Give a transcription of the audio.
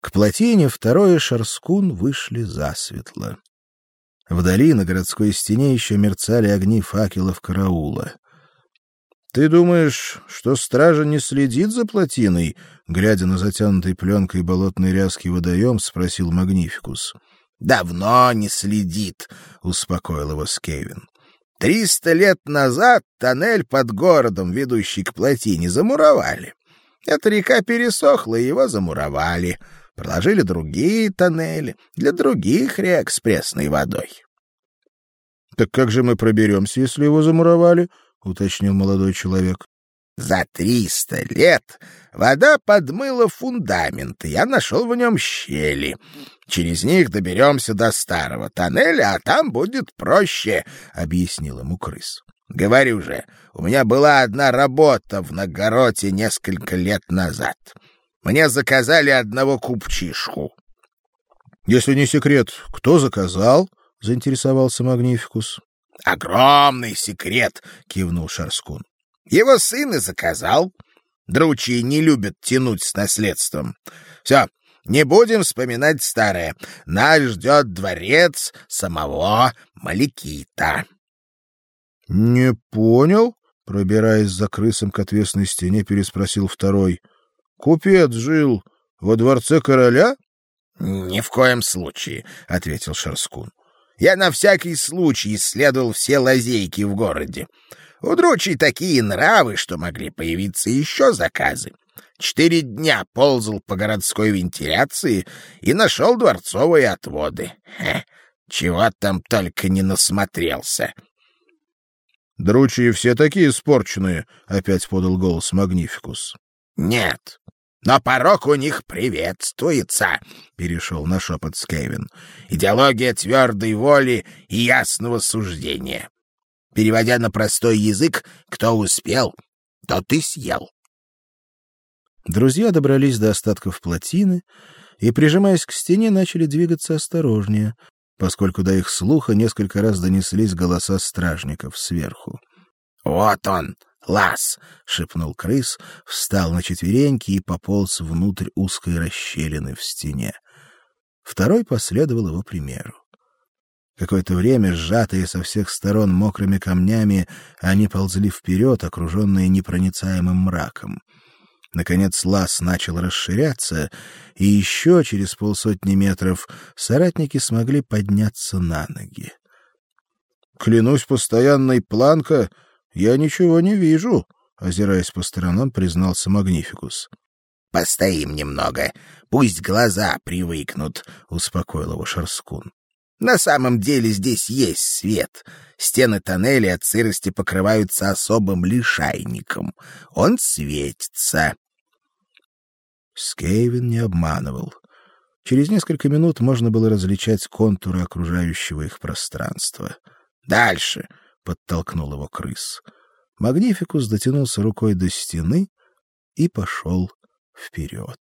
К плотине второй Шарскун вышли засветло. Вдали на городской стене еще мерцали огни факелов караула. Ты думаешь, что стража не следит за плотиной? Глядя на затянутый пленкой болотной ряски водоем, спросил Магнификус. Давно не следит, успокоил его Скевин. Триста лет назад тоннель под городом, ведущий к плотине, замуровали. Эта река пересохла, и его замуровали. Проложили другие тоннели для других рек с пресной водой. — Так как же мы проберемся, если его замуровали? — уточнил молодой человек. За триста лет вода подмыла фундамент, и я нашел в нем щели. Через них доберемся до старого тоннеля, а там будет проще, — объяснил ему крыс. Говорю же, у меня была одна работа в Нагороте несколько лет назад. Мне заказали одного купчишку. — Если не секрет, кто заказал? — заинтересовался Магнификус. — Огромный секрет, — кивнул Шарскун. Его сын и заказал. Дручи не любят тянуть с наследством. Все, не будем вспоминать старое. Нас ждет дворец самого Маликита. — Не понял? — пробираясь за крысом к отвесной стене, переспросил второй. — Купец жил во дворце короля? — Ни в коем случае, — ответил Шерскун. — Я на всякий случай исследовал все лазейки в городе. У Дручей такие нравы, что могли появиться еще заказы. Четыре дня ползал по городской вентиляции и нашел дворцовые отводы. Хе, чего там только не насмотрелся. — Дручи все такие испорченные, — опять подал голос Магнификус. — Нет, но порог у них приветствуется, — перешел на шепот Скевин. — Идеология твердой воли и ясного суждения. Переводя на простой язык, кто успел, тот и съел. Друзья добрались до остатков плотины и, прижимаясь к стене, начали двигаться осторожнее, поскольку до их слуха несколько раз донеслись голоса стражников сверху. «Вот он, лаз!» — шепнул крыс, встал на четвереньки и пополз внутрь узкой расщелины в стене. Второй последовал его примеру. Какое-то время, сжатые со всех сторон мокрыми камнями, они ползли вперед, окруженные непроницаемым мраком. Наконец лаз начал расширяться, и еще через полсотни метров соратники смогли подняться на ноги. Клянусь постоянной планка, я ничего не вижу, озираясь по сторонам, признался Магнификус. Постоим немного, пусть глаза привыкнут, успокоил его Шарскун. На самом деле здесь есть свет. Стены тоннеля от сырости покрываются особым лишайником. Он светится. Скейвин не обманывал. Через несколько минут можно было различать контуры окружающего их пространства. «Дальше!» — подтолкнул его крыс. Магнификус дотянулся рукой до стены и пошел вперед.